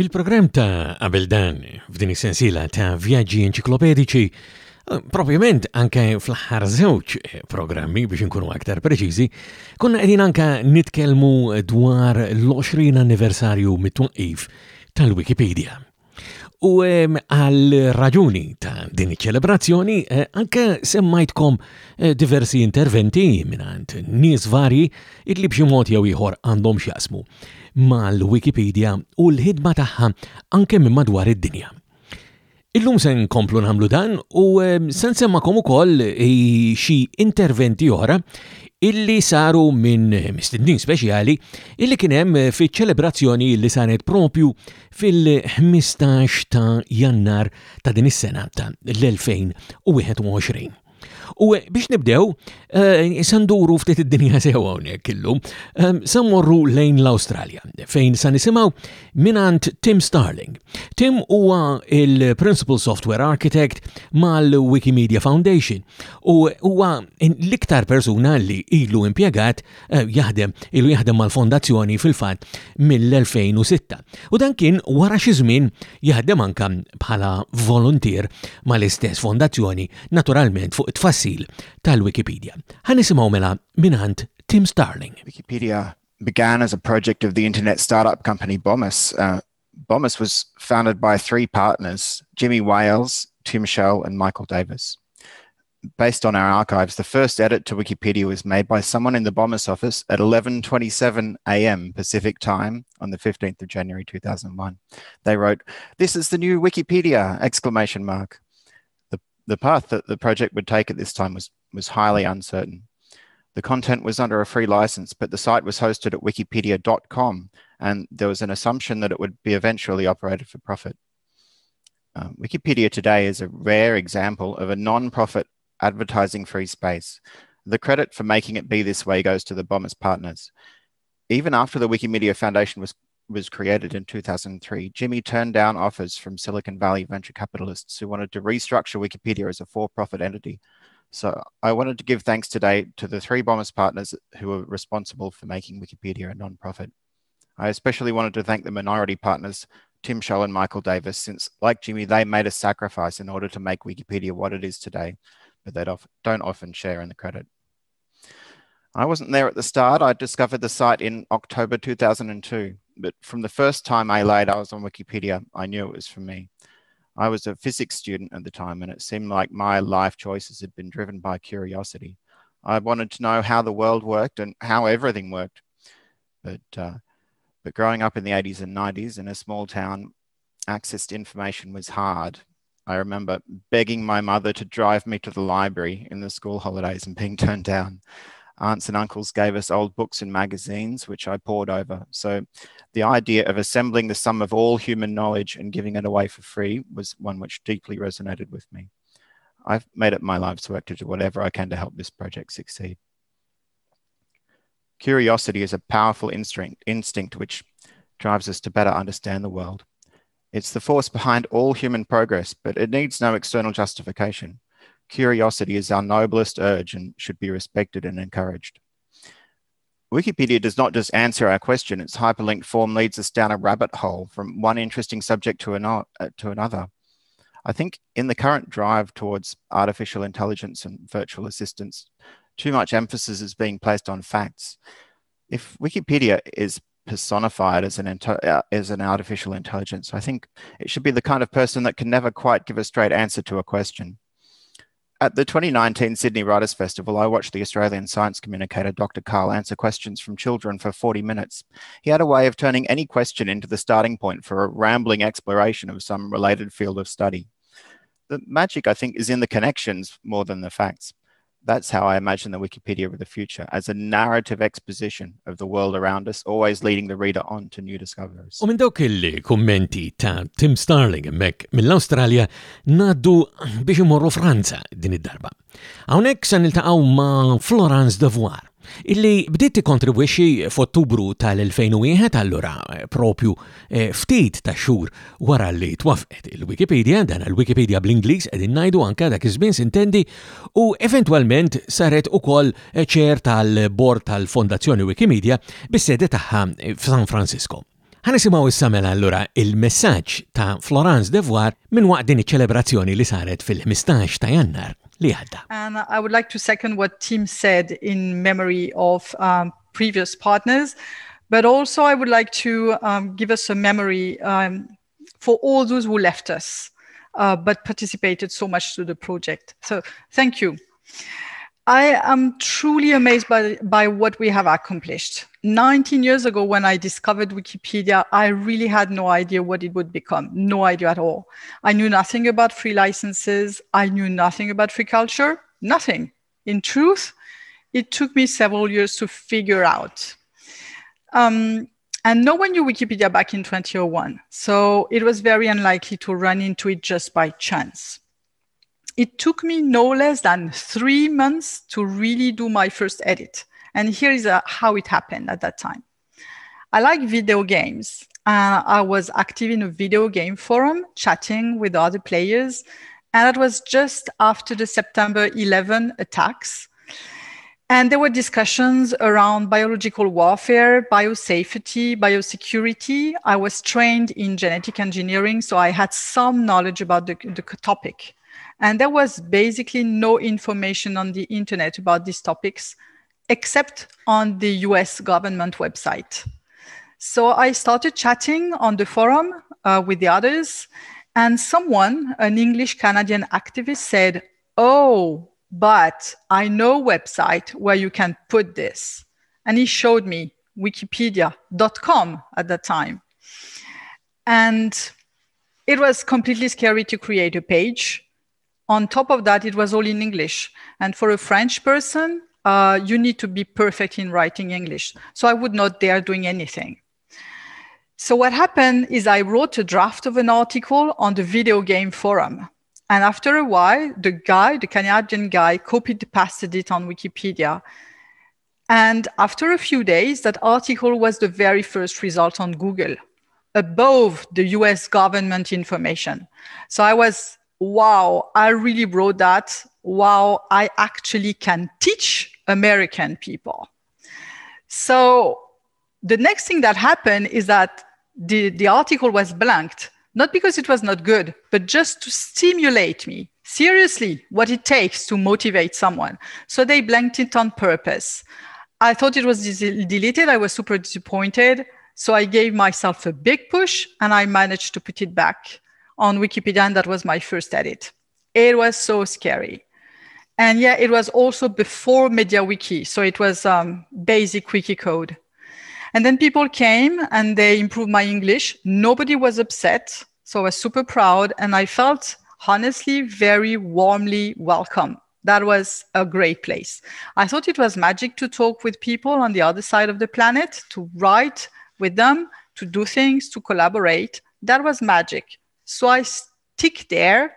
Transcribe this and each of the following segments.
Fil-programm ta' qabel dan f'din is-sensiela ta' vjaġġi enċiklopedici, eh, propjament anke fl-aħħar żewġ eh, programmi biex inkunu aktar preċiżi, konna qegħdin anke nitkellmu dwar l-20 anniversarju mit-twaqif tal-Wikipedia. U għal raġuni ta' din iċ-ċelebrazzjoni eh, anke semmajtkom diversi interventi minant nies vari illi b'xi mod jew ieħor għandhom x'jasmu mal-Wikipedia u l-ħidma tagħha anke minn madwar id-dinja. Illum se nkomplu nagħmlu dan u ehm, se nsemmakom ukoll xi interventi oħra illi saru minn mistednin speċjali illi kien hemm fiċ-ċelebrazzjoni li saret propju fil-15 ta' Jannar ta' din is-sena ta' l-2021. U biex nibdew, eh, sanduru ftit id-dinja sewa hawnhekk illum, ehm, sammorru lejn l-Awstralja, fejn sa nisimgħu minant Tim Starling. Tim huwa il-Principal Software Architect mal-Wikimedia Foundation u huwa l-iktar persuna li ilu impjegat eh, jaħdem ilu jaħdem mal-fondazzjoni fil-fatt mill-2006. U dan kien wara xi żmien jaħdem anka bħala volontier mal-istess fondazzjoni naturalment fuq it tfassil tal-Wikipedia. Ħanisimgħu mela minant Tim Starling. Wikipedia began as a project of the internet startup company Bomis. Uh, Bomis was founded by three partners, Jimmy Wales, Tim Shell, and Michael Davis. Based on our archives, the first edit to Wikipedia was made by someone in the Bomis office at 11:27 a.m. Pacific time on the 15th of January 2001. They wrote, "This is the new Wikipedia!" exclamation mark the path that the project would take at this time was, was highly uncertain. The content was under a free license, but the site was hosted at wikipedia.com, and there was an assumption that it would be eventually operated for profit. Um, Wikipedia today is a rare example of a non-profit advertising free space. The credit for making it be this way goes to the Bomis partners. Even after the Wikimedia Foundation was was created in 2003, Jimmy turned down offers from Silicon Valley venture capitalists who wanted to restructure Wikipedia as a for profit entity. So I wanted to give thanks today to the three Bomis partners who were responsible for making Wikipedia a non-profit. I especially wanted to thank the minority partners, Tim Shell and Michael Davis, since like Jimmy, they made a sacrifice in order to make Wikipedia what it is today, but they don't often share in the credit. I wasn't there at the start. I discovered the site in October 2002 but from the first time I laid eyes on Wikipedia, I knew it was for me. I was a physics student at the time, and it seemed like my life choices had been driven by curiosity. I wanted to know how the world worked and how everything worked. But uh, but growing up in the 80s and 90s in a small town, access to information was hard. I remember begging my mother to drive me to the library in the school holidays and being turned down aunts and uncles gave us old books and magazines, which I pored over. So the idea of assembling the sum of all human knowledge and giving it away for free was one which deeply resonated with me. I've made it my life's work to do whatever I can to help this project succeed. Curiosity is a powerful instinct, instinct which drives us to better understand the world. It's the force behind all human progress, but it needs no external justification. Curiosity is our noblest urge and should be respected and encouraged. Wikipedia does not just answer our question, its hyperlinked form leads us down a rabbit hole from one interesting subject to, an, uh, to another. I think in the current drive towards artificial intelligence and virtual assistants, too much emphasis is being placed on facts. If Wikipedia is personified as an, uh, as an artificial intelligence, I think it should be the kind of person that can never quite give a straight answer to a question. At the 2019 Sydney Writers Festival, I watched the Australian science communicator Dr. Karl answer questions from children for 40 minutes. He had a way of turning any question into the starting point for a rambling exploration of some related field of study. The magic, I think, is in the connections more than the facts. That's how I imagine the Wikipedia of the future, as a narrative exposition of the world around us, always leading the reader on to new discoveries. U minn dawk il-kommenti ta' Tim Starling mek mill-Australja naddu biex imorru Franza din id-darba. Hawnhekk se niltaqgħu ma' Florence Devoir illi bdiet tikkontribwixxi f'Ottubru tal-2001 allura eh, propju eh, ftit ta' xhur wara li twafqet il-Wikipedia, dan il-Wikipedia bl-Ingliż qegħdin ngħidu anke dak iż-żmien sintendi u eventwalment saret ukoll eh, ċer tal-bord tal-Fondazzjoni Wikimedia bis-sede tagħha f'San Francisco. Ħanisimaw issamela allura il-messaġġ ta' Florence Devoir minn waqt din iċ-ċelebrazzjoni li saret fil-15 ta' jannar And I would like to second what Tim said in memory of um, previous partners, but also I would like to um, give us a memory um, for all those who left us, uh, but participated so much to the project. So thank you. I am truly amazed by, by what we have accomplished. 19 years ago, when I discovered Wikipedia, I really had no idea what it would become, no idea at all. I knew nothing about free licenses. I knew nothing about free culture, nothing. In truth, it took me several years to figure out. Um, and no one knew Wikipedia back in 2001. So it was very unlikely to run into it just by chance. It took me no less than three months to really do my first edit. And here is uh, how it happened at that time. I like video games. Uh, I was active in a video game forum, chatting with other players. And it was just after the September 11 attacks. And there were discussions around biological warfare, biosafety, biosecurity. I was trained in genetic engineering, so I had some knowledge about the, the topic. And there was basically no information on the internet about these topics, except on the US government website. So I started chatting on the forum uh, with the others, and someone, an English Canadian activist, said, Oh, but I know website where you can put this. And he showed me wikipedia.com at that time. And it was completely scary to create a page. On top of that, it was all in English. And for a French person, uh, you need to be perfect in writing English. So I would not dare doing anything. So what happened is I wrote a draft of an article on the video game forum. And after a while, the guy, the Canadian guy, copied pasted it on Wikipedia. And after a few days, that article was the very first result on Google, above the US government information. So I was, wow, I really wrote that. Wow, I actually can teach American people. So the next thing that happened is that the, the article was blanked not because it was not good, but just to stimulate me seriously what it takes to motivate someone. So they blanked it on purpose. I thought it was deleted. I was super disappointed. So I gave myself a big push and I managed to put it back on Wikipedia. And that was my first edit. It was so scary. And yeah, it was also before MediaWiki. So it was um, basic wiki code. And then people came and they improved my English. Nobody was upset. So I was super proud. And I felt honestly very warmly welcome. That was a great place. I thought it was magic to talk with people on the other side of the planet, to write with them, to do things, to collaborate. That was magic. So I stick there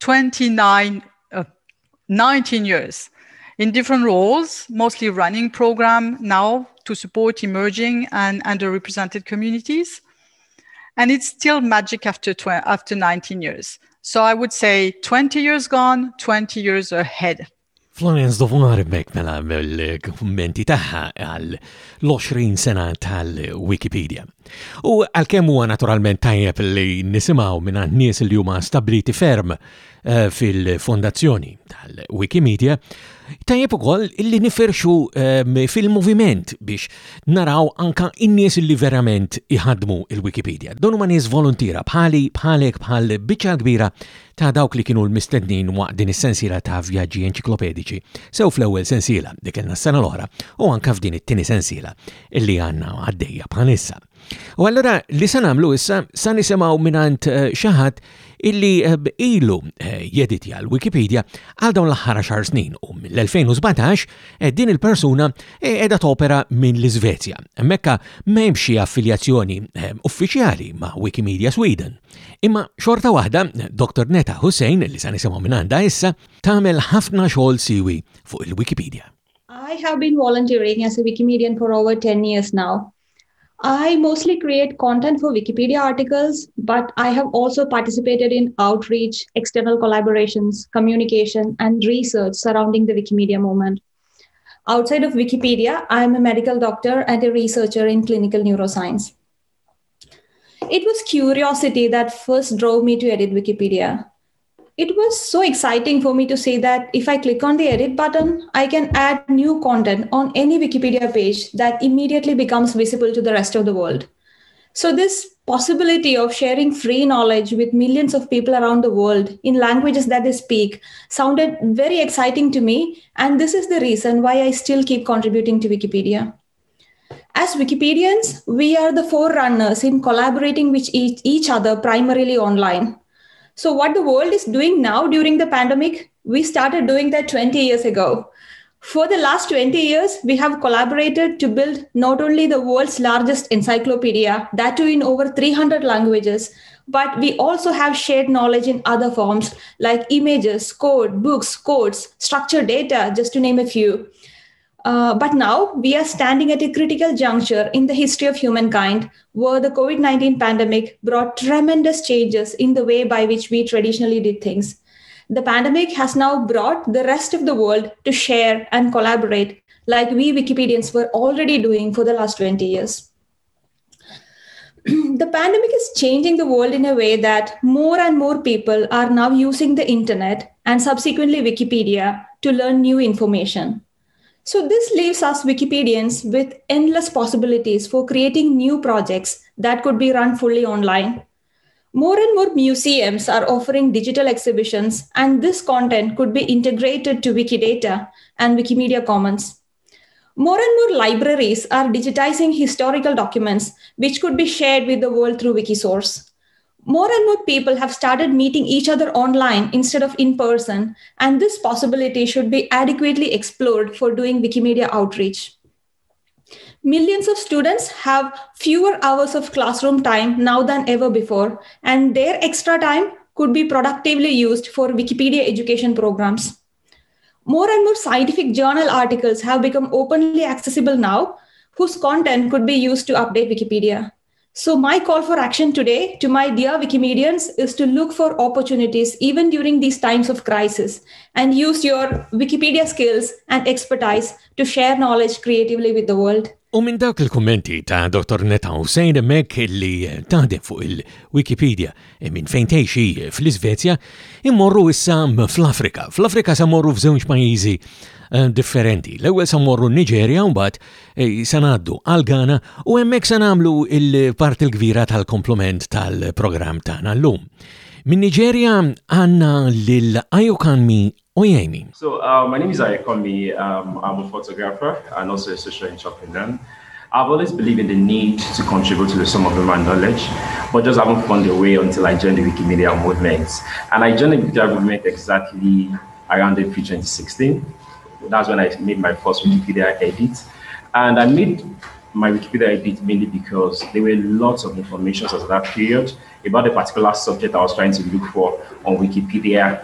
29, uh, 19 years in different roles, mostly running program now to support emerging and underrepresented communities. And it's still magic after, tw- after 19 years. So I would say 20 years gone, 20 years ahead. Florence Dovunar mek mela mill-kommenti taħħa għal l-20 sena tal-Wikipedia. U għal-kemm huwa naturalment tajjeb li nisimaw minn nies li huma stabliti ferm Eh, fil-fondazzjoni tal-Wikimedia, Tajjeb ukoll illi niferxu eh, fil-moviment biex naraw anka in-nies illi verament iħadmu il-Wikipedia. Donu ma nies volontira bħali bħalek bħal biċċa kbira ta' dawk li kienu l-mistednin waqt din is-sensiela ta' vjaġġi enċiklopedici sew fl-ewwel sensiela dik s-sena l-oħra u anka f'din it-tieni sensiela illi għandna għaddejja bħalissa. U allura li sa nagħmlu issa sa nisimgħu minant eh, xaħat illi eh, ilu eh, jeditja l-Wikipedia għal dawn l-ħara xar snin u mill-2017 eh, din il-persuna edha topera minn l-Svezja. Mekka memxie affiljazzjoni uffiċjali ma' Wikimedia Sweden. Imma xorta waħda, Dr. Neta Hussein, li sa nisimaw minanda issa, tamel ħafna xogħol siwi fuq il-Wikipedia. I have been volunteering as a Wikimedian for over 10 years now. I mostly create content for Wikipedia articles, but I have also participated in outreach, external collaborations, communication, and research surrounding the Wikimedia movement. Outside of Wikipedia, I am a medical doctor and a researcher in clinical neuroscience. It was curiosity that first drove me to edit Wikipedia. It was so exciting for me to say that if I click on the edit button, I can add new content on any Wikipedia page that immediately becomes visible to the rest of the world. So, this possibility of sharing free knowledge with millions of people around the world in languages that they speak sounded very exciting to me. And this is the reason why I still keep contributing to Wikipedia. As Wikipedians, we are the forerunners in collaborating with each, each other primarily online. So, what the world is doing now during the pandemic, we started doing that 20 years ago. For the last 20 years, we have collaborated to build not only the world's largest encyclopedia, that too in over 300 languages, but we also have shared knowledge in other forms like images, code, books, codes, structured data, just to name a few. Uh, but now we are standing at a critical juncture in the history of humankind where the COVID 19 pandemic brought tremendous changes in the way by which we traditionally did things the pandemic has now brought the rest of the world to share and collaborate like we Wikipedians were already doing for the last 20 years. the pandemic is changing the world in a way that more and more people are now using the internet and subsequently Wikipedia to learn new information. So, this leaves us Wikipedians with endless possibilities for creating new projects that could be run fully online more and more museums are offering digital exhibitions, and this content could be integrated to Wikidata and Wikimedia Commons. More and more libraries are digitizing historical documents, which could be shared with the world through Wikisource. More and more people have started meeting each other online instead of in person, and this possibility should be adequately explored for doing Wikimedia outreach millions of students have fewer hours of classroom time now than ever before, and their extra time could be productively used for Wikipedia education programs. More and more scientific journal articles have become openly accessible now, whose content could be used to update Wikipedia. So, my call for action today to my dear Wikimedians is to look for opportunities even during these times of crisis and use your Wikipedia skills and expertise to share knowledge creatively with the world. U minn dawk il-kommenti ta' Dr. Neta Hussein mek li taħdem fuq il-Wikipedia e minn fejn tgħixi fl-Iżvezja, immorru issa fl-Afrika. Fl-Afrika sa morru f'żewġ pajjiżi eh, differenti. L-ewwel sa morru Niġerja u mbagħad eh, sanaddu ngħaddu għal Ghana u hemmhekk se nagħmlu il-part il-kbira tal-komplement tal-programm tagħna llum. Min Niġerja għandna lil Ayokanmi Oyemi. So uh, my name is Ayekomi. Um, I'm a photographer and also a social entrepreneur. I've always believed in the need to contribute to the sum of human knowledge, but just haven't found a way until I joined the Wikimedia movement. And I joined the Wikimedia movement exactly around April 2016. That's when I made my first Wikipedia edit. And I made my Wikipedia edit mainly because there were lots of information at that period about the particular subject I was trying to look for on Wikipedia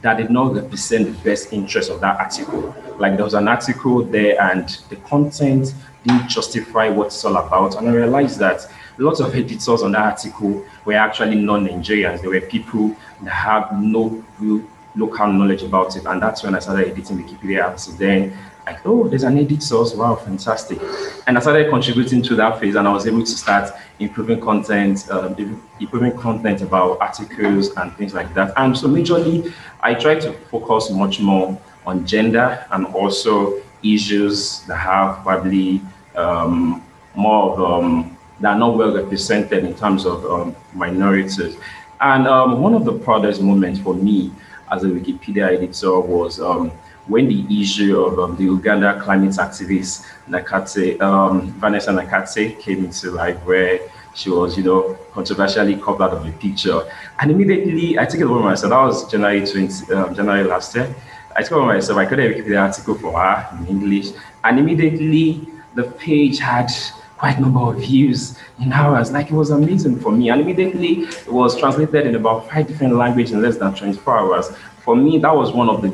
that did not represent the best interest of that article. Like there was an article there and the content didn't justify what it's all about. And I realized that lots of editors on that article were actually non-Nigerians. They were people that have no real local knowledge about it. And that's when I started editing Wikipedia. So then like, oh, there's an edit source. Wow, fantastic. And I started contributing to that phase and I was able to start improving content, uh, improving content about articles and things like that. And so majorly, I try to focus much more on gender and also issues that have probably um, more of, um, that are not well represented in terms of um, minorities. And um, one of the proudest moments for me as a Wikipedia editor was um, when the issue of um, the Uganda climate activist Nakate, um, Vanessa Nakate came into life, where she was, you know, controversially covered out of a picture. And immediately I took it over myself. That was January 20, um, January last year. I took it over myself. I created the article for her in English. And immediately the page had quite number of views in hours. Like it was amazing for me. And immediately it was translated in about five different languages in less than 24 hours. For me, that was one of the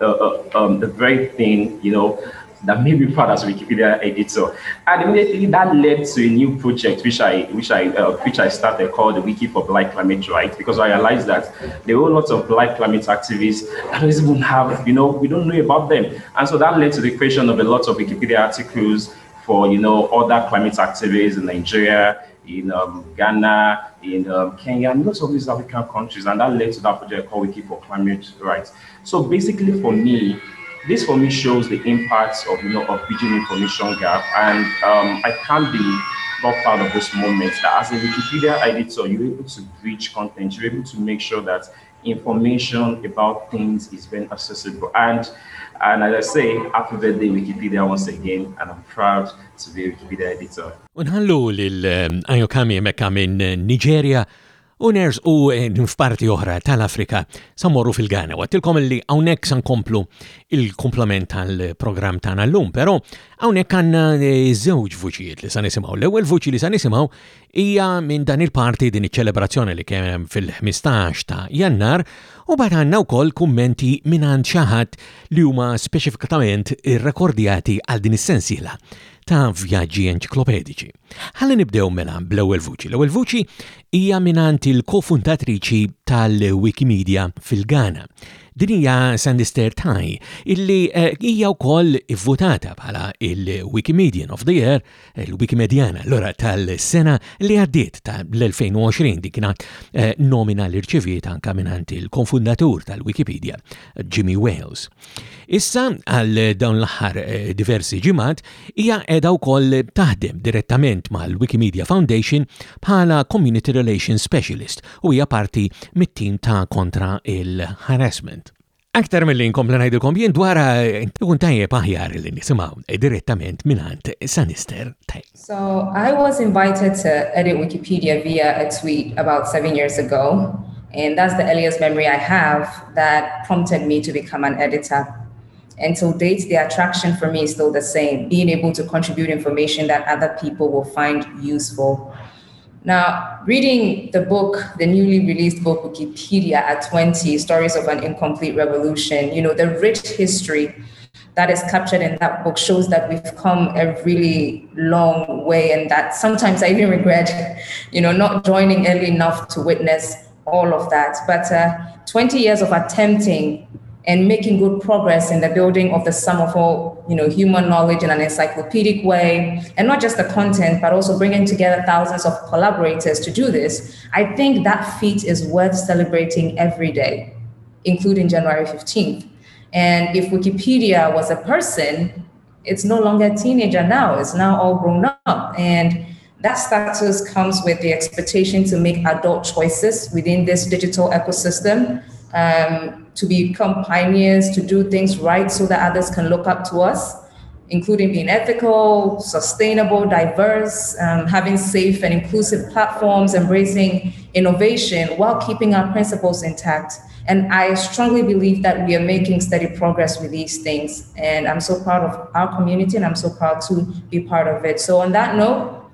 uh, uh, um, the very thing, you know, that made me proud as Wikipedia editor. And immediately that led to a new project which I which I uh, which I started called the Wiki for Black Climate Right because I realized that there were lots of black climate activists that don't even have you know we don't know about them, and so that led to the creation of a lot of Wikipedia articles for you know other climate activists in Nigeria, in um, Ghana, in um, Kenya, and lots of these African countries, and that led to that project called Wiki for Climate Rights. So basically, for me, this for me shows the impact of you know of bridging information gap, and um, I can't be more proud of this moment that as a Wikipedia editor, you're able to bridge content, you're able to make sure that information about things is very accessible. And and as I say, happy birthday Wikipedia once again, and I'm proud to be a Wikipedia editor. Unħallu lil-ajokami um, mekka minn uh, Nigeria Uners u uh, f'parti oħra tal-Afrika sammorru fil-Ghana. Għattilkom li għawnek san komplu il-komplement tal-program tana l-lum, pero għawnek għanna zewġ uh, vuċijiet li san nisimaw. L-ewel vuċi li san nisimaw hija minn dan il-parti din iċ-ċelebrazzjoni li kien fil-15 ta' jannar u bat għandna wkoll koll kummenti minn ħadd li huma speċifikatament irrekordjati għal din is-sensiela ta' vjaġġi enċiklopedici. Ħalli nibdew mela bl-ewwel vuċi. L-ewwel vuċi hija minant il-kofundatriċi tal-Wikimedia fil-Ghana Din hija Sandister Tai, illi eh, hija wkoll ivvutata bħala il-Wikimedian of the Year, il-Wikimediana l-ora tal-sena li għaddiet tal-2020 dik kienet eh, nomina li rċeviet anka minant il-konfundatur tal-Wikipedia, Jimmy Wales. Issa għal dawn l-aħħar eh, diversi ġimat hija qiegħda wkoll taħdem direttament mal-Wikimedia Foundation bħala Community Relations Specialist u hija parti mit-tim ta' kontra il-harassment. Aktar mill-li jien ikun eh, tajjeb aħjar li nisimgħu eh, direttament minant Sanister. So I was invited to edit Wikipedia via a tweet about seven years ago, and that's the earliest memory I have that prompted me to become an editor. Until date, the attraction for me is still the same, being able to contribute information that other people will find useful. Now, reading the book, the newly released book, Wikipedia at 20, Stories of an Incomplete Revolution, you know, the rich history that is captured in that book shows that we've come a really long way and that sometimes I even regret, you know, not joining early enough to witness all of that. But uh, 20 years of attempting and making good progress in the building of the sum of all you know human knowledge in an encyclopedic way and not just the content but also bringing together thousands of collaborators to do this i think that feat is worth celebrating every day including january 15th and if wikipedia was a person it's no longer a teenager now it's now all grown up. And that status comes with the expectation to make adult choices within this digital ecosystem um, to become pioneers, to do things right so that others can look up to us, including being ethical, sustainable, diverse, um, having safe and inclusive platforms, embracing innovation while keeping our principles intact. And I strongly believe that we are making steady progress with these things. And I'm so proud of our community and I'm so proud to be part of it. So, on that note,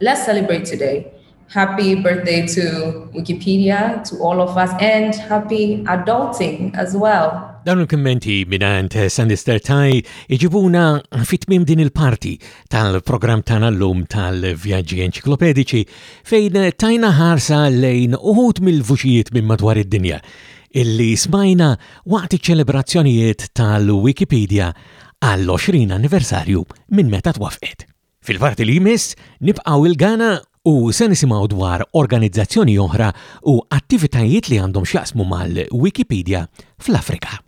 let's celebrate today happy birthday to Wikipedia, to all of us, and happy adulting as well. Dawn il-kommenti minant Sandister Taj iġibuna fit-tmim din il-parti tal-program tana l-lum tal-vjaġġi enċiklopedici fejn tajna ħarsa lejn uħut mill-vuċijiet minn madwar id-dinja illi smajna waqt iċ-ċelebrazzjonijiet tal-Wikipedia għall-20 anniversarju minn meta twafqet. Fil-parti li jmiss nibqaw il-Gana U se nisimgħu dwar organizzazzjoni oħra u attivitajiet li għandhom x'jaqsmu mal-Wikipedia fl-Afrika.